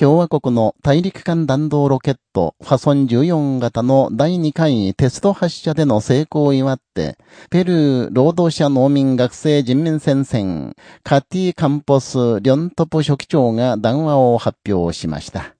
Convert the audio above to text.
共和国の大陸間弾道ロケット、ファソン14型の第2回テスト発射での成功を祝って、ペルー労働者農民学生人民戦線、カティ・カンポス・リョントポ書記長が談話を発表しました。